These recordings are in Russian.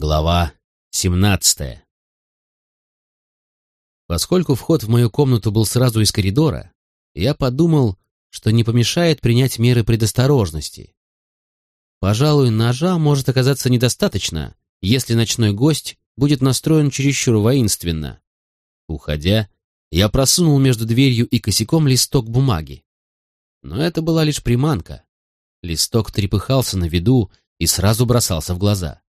Глава 17 Поскольку вход в мою комнату был сразу из коридора, я подумал, что не помешает принять меры предосторожности. Пожалуй, ножа может оказаться недостаточно, если ночной гость будет настроен чересчур воинственно. Уходя, я просунул между дверью и косяком листок бумаги. Но это была лишь приманка. Листок трепыхался на виду и сразу бросался в глаза.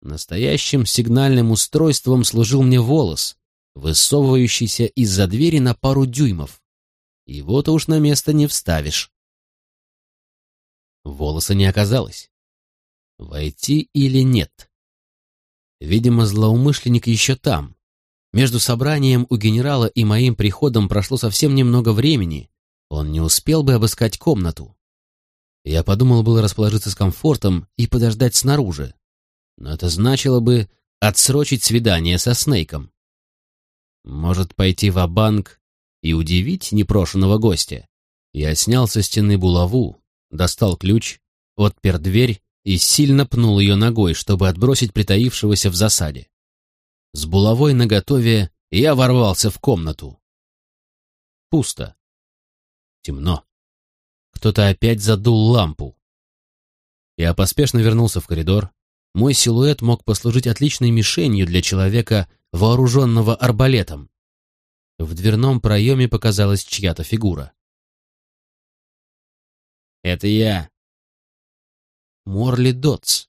Настоящим сигнальным устройством служил мне волос, высовывающийся из-за двери на пару дюймов. Его-то уж на место не вставишь. Волоса не оказалось. Войти или нет? Видимо, злоумышленник еще там. Между собранием у генерала и моим приходом прошло совсем немного времени. Он не успел бы обыскать комнату. Я подумал было расположиться с комфортом и подождать снаружи, но это значило бы отсрочить свидание со Снейком. Может, пойти в банк и удивить непрошенного гостя? Я снял со стены булаву, достал ключ, отпер дверь и сильно пнул ее ногой, чтобы отбросить притаившегося в засаде. С булавой наготове я ворвался в комнату. Пусто. Темно. Кто-то опять задул лампу. Я поспешно вернулся в коридор, мой силуэт мог послужить отличной мишенью для человека, вооруженного арбалетом. В дверном проеме показалась чья-то фигура. «Это я!» Морли Дотс.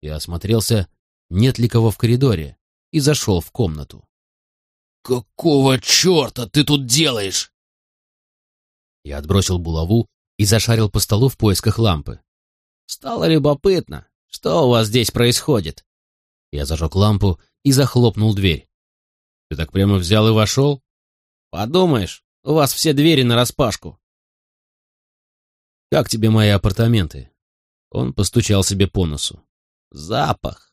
Я осмотрелся, нет ли кого в коридоре, и зашел в комнату. «Какого черта ты тут делаешь?» Я отбросил булаву и зашарил по столу в поисках лампы. Стало любопытно, что у вас здесь происходит?» Я зажег лампу и захлопнул дверь. «Ты так прямо взял и вошел?» «Подумаешь, у вас все двери нараспашку». «Как тебе мои апартаменты?» Он постучал себе по носу. «Запах.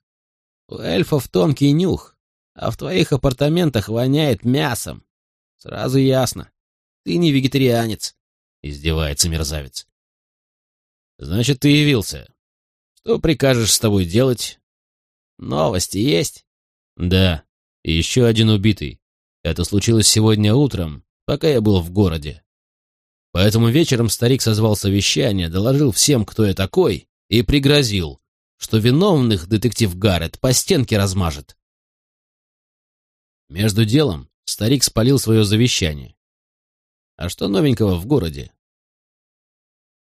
У эльфов тонкий нюх, а в твоих апартаментах воняет мясом. Сразу ясно. Ты не вегетарианец», — издевается мерзавец. «Значит, ты явился. Что прикажешь с тобой делать? Новости есть? Да, и еще один убитый. Это случилось сегодня утром, пока я был в городе. Поэтому вечером старик созвал совещание, доложил всем, кто я такой, и пригрозил, что виновных детектив Гаррет по стенке размажет. Между делом старик спалил свое завещание. А что новенького в городе?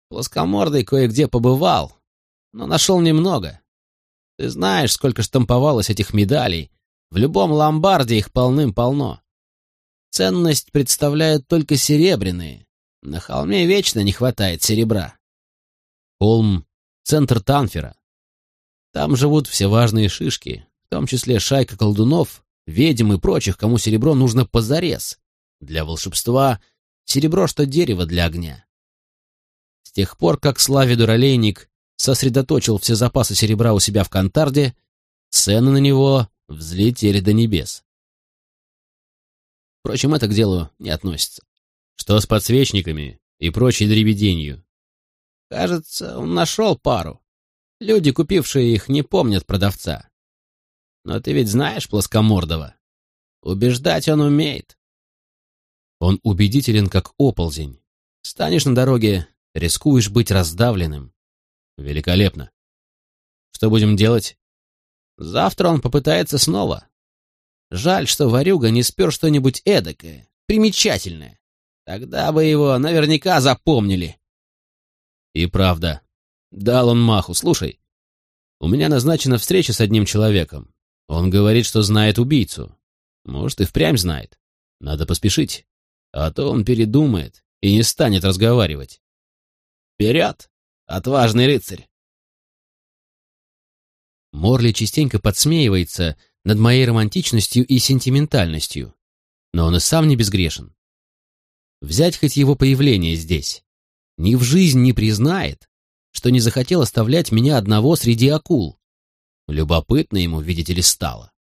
Плоскомордый кое-где побывал, но нашел немного. Ты знаешь, сколько штамповалось этих медалей. В любом ломбарде их полным-полно. Ценность представляют только серебряные. На холме вечно не хватает серебра. Холм — центр Танфера. Там живут все важные шишки, в том числе шайка колдунов, ведьм и прочих, кому серебро нужно позарез. Для волшебства серебро, что дерево для огня. С тех пор, как Славе Дуралейник сосредоточил все запасы серебра у себя в Кантарде, цены на него взлетели до небес. Впрочем, это к делу не относится. Что с подсвечниками и прочей дребеденью? Кажется, он нашел пару. Люди, купившие их, не помнят продавца. Но ты ведь знаешь Плоскомордова. Убеждать он умеет. Он убедителен, как оползень. Станешь на дороге, рискуешь быть раздавленным. Великолепно. Что будем делать? Завтра он попытается снова. Жаль, что Варюга не спер что-нибудь эдакое, примечательное. Тогда бы его наверняка запомнили. И правда. Дал он маху. Слушай, у меня назначена встреча с одним человеком. Он говорит, что знает убийцу. Может, и впрямь знает. Надо поспешить. А то он передумает и не станет разговаривать. Вперед! Отважный рыцарь!» Морли частенько подсмеивается над моей романтичностью и сентиментальностью, но он и сам не безгрешен. Взять хоть его появление здесь. Ни в жизнь не признает, что не захотел оставлять меня одного среди акул. Любопытно ему, видите ли, стало.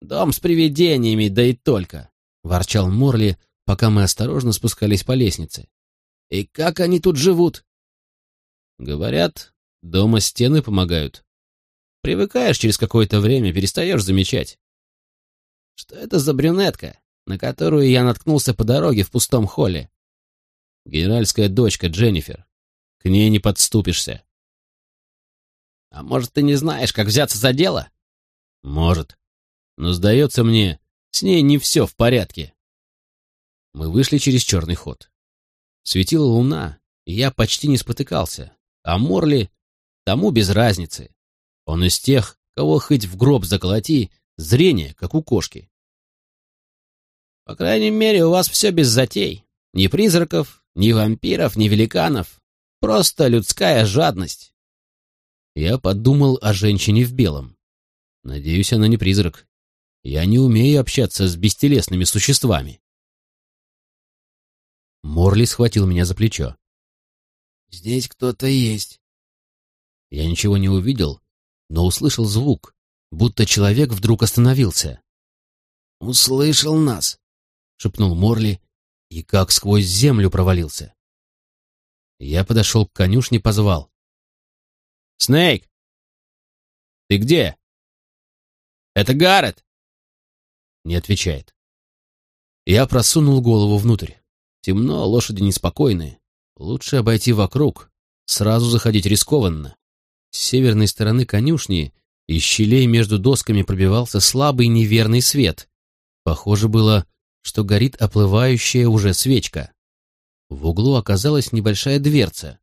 «Дом с привидениями, да и только!» — ворчал Морли, пока мы осторожно спускались по лестнице. И как они тут живут? Говорят, Дома стены помогают. Привыкаешь через какое-то время, перестаешь замечать. Что это за брюнетка, на которую я наткнулся по дороге в пустом холле? Генеральская дочка Дженнифер. К ней не подступишься. А может, ты не знаешь, как взяться за дело? Может. Но, сдается мне, с ней не все в порядке. Мы вышли через черный ход. Светила луна, и я почти не спотыкался. А Морли тому без разницы. Он из тех, кого хоть в гроб заколоти, зрение, как у кошки. По крайней мере, у вас все без затей. Ни призраков, ни вампиров, ни великанов. Просто людская жадность. Я подумал о женщине в белом. Надеюсь, она не призрак. Я не умею общаться с бестелесными существами. Морли схватил меня за плечо. «Здесь кто-то есть». Я ничего не увидел, но услышал звук, будто человек вдруг остановился. «Услышал нас», — шепнул Морли и как сквозь землю провалился. Я подошел к конюшне, позвал. «Снейк! Ты где?» «Это Гаррет!» Не отвечает. Я просунул голову внутрь. Темно, лошади неспокойные. Лучше обойти вокруг. Сразу заходить рискованно. С северной стороны конюшни из щелей между досками пробивался слабый неверный свет. Похоже было, что горит оплывающая уже свечка. В углу оказалась небольшая дверца.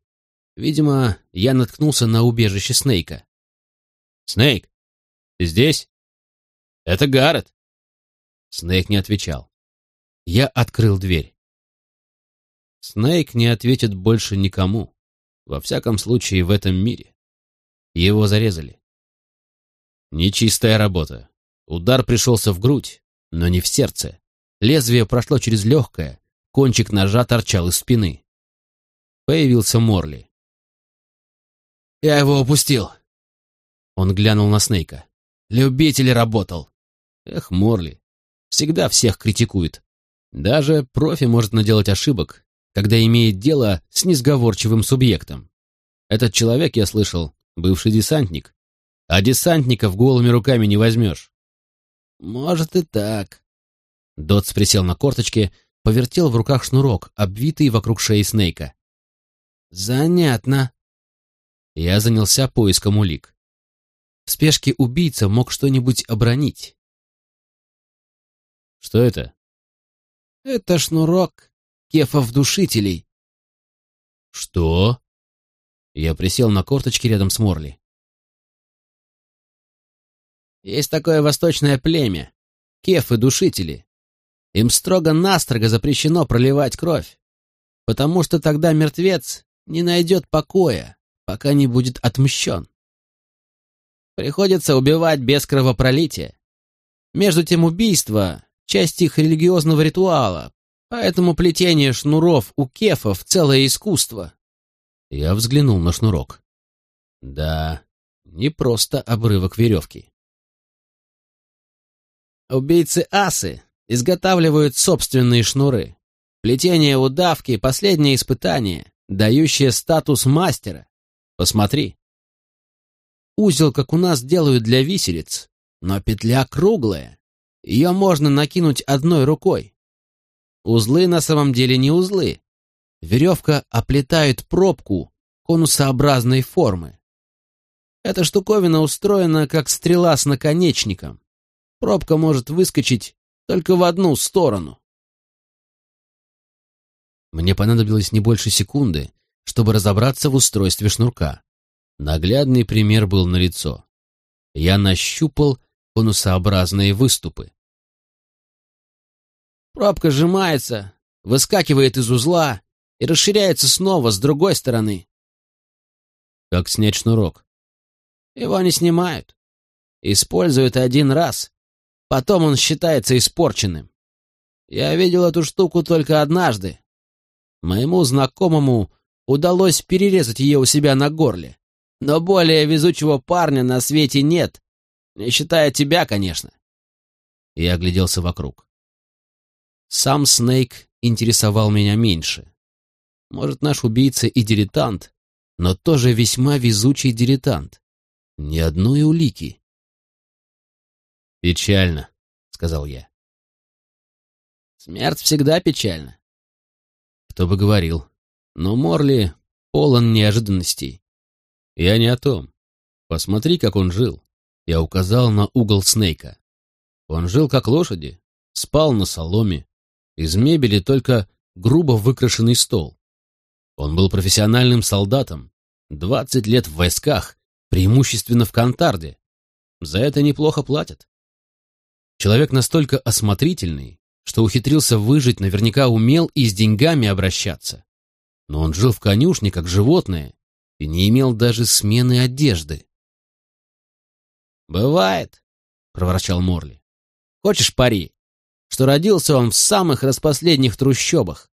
Видимо, я наткнулся на убежище Снейка. «Снейк, ты здесь?» «Это Гаррет!» Снейк не отвечал. Я открыл дверь. Снейк не ответит больше никому. Во всяком случае, в этом мире. Его зарезали. Нечистая работа. Удар пришелся в грудь, но не в сердце. Лезвие прошло через легкое, кончик ножа торчал из спины. Появился Морли. «Я его упустил!» Он глянул на Снейка. «Любитель работал!» Эх, Морли, всегда всех критикует. Даже профи может наделать ошибок, когда имеет дело с несговорчивым субъектом. Этот человек, я слышал, бывший десантник. А десантников голыми руками не возьмешь. Может и так. Дотс присел на корточки, повертел в руках шнурок, обвитый вокруг шеи Снейка. Занятно. Я занялся поиском улик. В спешке убийца мог что-нибудь обронить. Что это? Это шнурок кефов-душителей. Что? Я присел на корточки рядом с Морли. Есть такое восточное племя. Кефы-душители. Им строго-настрого запрещено проливать кровь, потому что тогда мертвец не найдет покоя, пока не будет отмщен. Приходится убивать без кровопролития. Между тем убийство — часть их религиозного ритуала, поэтому плетение шнуров у кефов — целое искусство. Я взглянул на шнурок. Да, не просто обрывок веревки. Убийцы-асы изготавливают собственные шнуры. Плетение удавки — последнее испытание, дающее статус мастера. Посмотри. Узел, как у нас делают для виселиц, но петля круглая. Ее можно накинуть одной рукой. Узлы на самом деле не узлы. Веревка оплетает пробку конусообразной формы. Эта штуковина устроена как стрела с наконечником. Пробка может выскочить только в одну сторону. Мне понадобилось не больше секунды, чтобы разобраться в устройстве шнурка. Наглядный пример был налицо. Я нащупал конусообразные выступы. Пробка сжимается, выскакивает из узла и расширяется снова с другой стороны. Как снять шнурок? Его не снимают. Используют один раз, Потом он считается испорченным. Я видел эту штуку только однажды. Моему знакомому удалось перерезать ее у себя на горле. Но более везучего парня на свете нет, не считая тебя, конечно. Я огляделся вокруг. Сам Снейк интересовал меня меньше. Может, наш убийца и дилетант, но тоже весьма везучий дилетант. Ни одной улики. «Печально», — сказал я. «Смерть всегда печальна». Кто бы говорил. Но Морли полон неожиданностей. Я не о том. Посмотри, как он жил. Я указал на угол Снейка. Он жил как лошади, спал на соломе. Из мебели только грубо выкрашенный стол. Он был профессиональным солдатом, двадцать лет в войсках, преимущественно в Кантарде. За это неплохо платят. Человек настолько осмотрительный, что ухитрился выжить, наверняка умел и с деньгами обращаться. Но он жил в конюшне, как животное, и не имел даже смены одежды. «Бывает», — проворчал Морли. «Хочешь пари, что родился он в самых распоследних трущобах?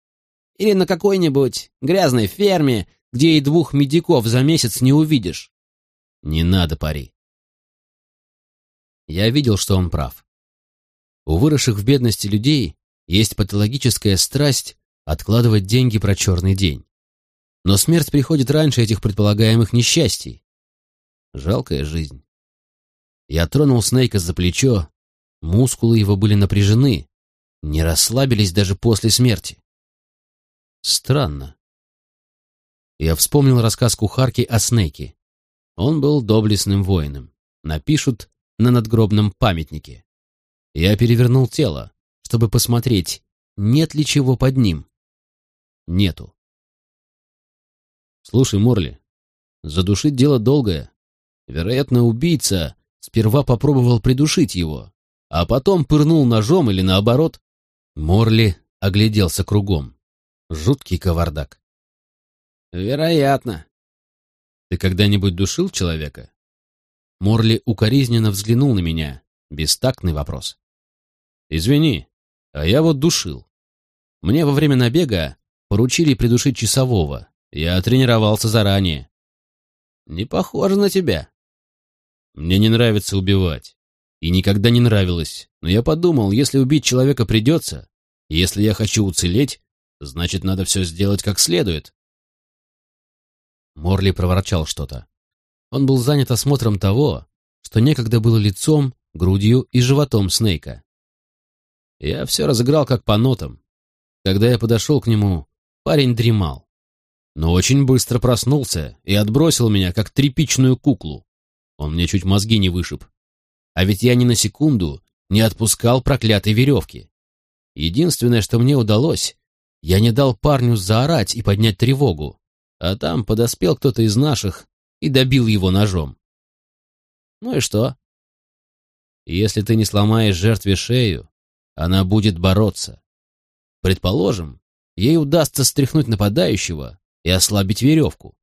Или на какой-нибудь грязной ферме, где и двух медиков за месяц не увидишь?» «Не надо пари». Я видел, что он прав. У выросших в бедности людей есть патологическая страсть откладывать деньги про черный день. Но смерть приходит раньше этих предполагаемых несчастий. Жалкая жизнь. Я тронул Снейка за плечо, мускулы его были напряжены, не расслабились даже после смерти. Странно. Я вспомнил рассказ кухарки о Снейке. Он был доблестным воином. Напишут на надгробном памятнике. Я перевернул тело, чтобы посмотреть, нет ли чего под ним. Нету. Слушай, Морли, задушить дело долгое. Вероятно, убийца сперва попробовал придушить его, а потом пырнул ножом или наоборот. Морли огляделся кругом. Жуткий кавардак. Вероятно. Ты когда-нибудь душил человека? Морли укоризненно взглянул на меня. Бестактный вопрос. Извини, а я вот душил. Мне во время набега поручили придушить часового. Я тренировался заранее. Не похоже на тебя. Мне не нравится убивать. И никогда не нравилось. Но я подумал, если убить человека придется, если я хочу уцелеть, значит, надо все сделать как следует. Морли проворчал что-то. Он был занят осмотром того, что некогда было лицом грудью и животом Снейка. Я все разыграл как по нотам. Когда я подошел к нему, парень дремал. Но очень быстро проснулся и отбросил меня, как тряпичную куклу. Он мне чуть мозги не вышиб. А ведь я ни на секунду не отпускал проклятой веревки. Единственное, что мне удалось, я не дал парню заорать и поднять тревогу, а там подоспел кто-то из наших и добил его ножом. Ну и что? Если ты не сломаешь жертве шею, она будет бороться. Предположим, ей удастся стряхнуть нападающего и ослабить веревку.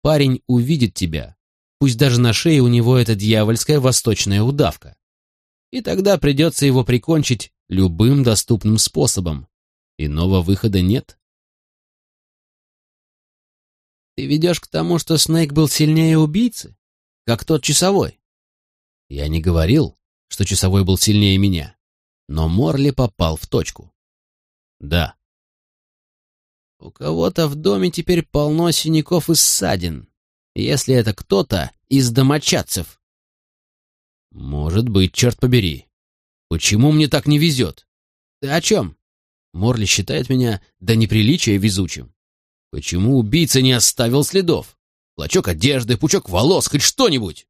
Парень увидит тебя, пусть даже на шее у него эта дьявольская восточная удавка. И тогда придется его прикончить любым доступным способом. Иного выхода нет. Ты ведешь к тому, что Снейк был сильнее убийцы? Как тот часовой? Я не говорил, что часовой был сильнее меня, но Морли попал в точку. Да. У кого-то в доме теперь полно синяков и ссадин, если это кто-то из домочадцев. Может быть, черт побери. Почему мне так не везет? Ты о чем? Морли считает меня до неприличия везучим. Почему убийца не оставил следов? Клочок одежды, пучок волос, хоть что-нибудь.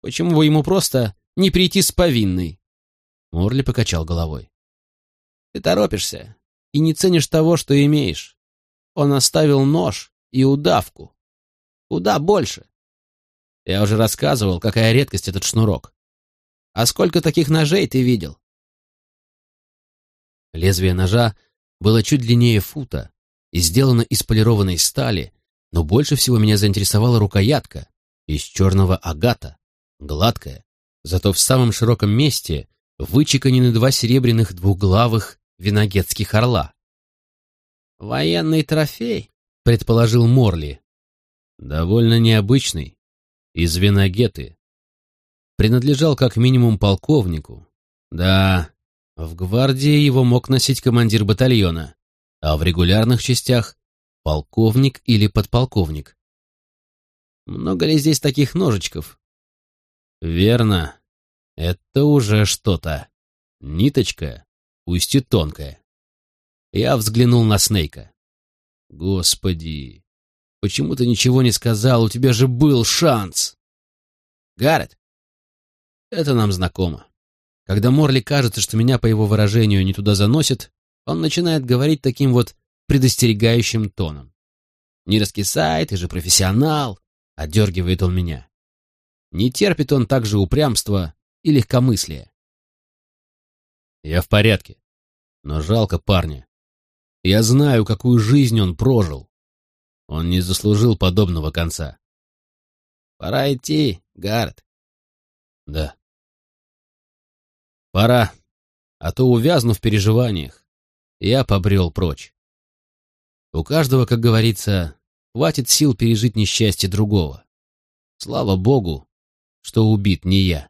Почему бы ему просто не прийти с повинной? Морли покачал головой. Ты торопишься и не ценишь того, что имеешь. Он оставил нож и удавку. Куда больше. Я уже рассказывал, какая редкость этот шнурок. А сколько таких ножей ты видел? Лезвие ножа было чуть длиннее фута и сделано из полированной стали, но больше всего меня заинтересовала рукоятка из черного агата гладкая, зато в самом широком месте вычеканены два серебряных двуглавых виногетских орла. «Военный трофей», — предположил Морли. «Довольно необычный, из виногеты. Принадлежал как минимум полковнику. Да, в гвардии его мог носить командир батальона, а в регулярных частях Полковник или подполковник? Много ли здесь таких ножичков? Верно. Это уже что-то. Ниточка, пусть и тонкая. Я взглянул на Снейка. Господи, почему ты ничего не сказал? У тебя же был шанс. Гаррет, это нам знакомо. Когда Морли кажется, что меня по его выражению не туда заносит, он начинает говорить таким вот предостерегающим тоном. «Не раскисай, ты же профессионал!» — отдергивает он меня. Не терпит он также упрямства и легкомыслия. Я в порядке, но жалко парня. Я знаю, какую жизнь он прожил. Он не заслужил подобного конца. Пора идти, Гард. Да. Пора, а то увязну в переживаниях. Я побрел прочь. У каждого, как говорится, хватит сил пережить несчастье другого. Слава богу, что убит не я.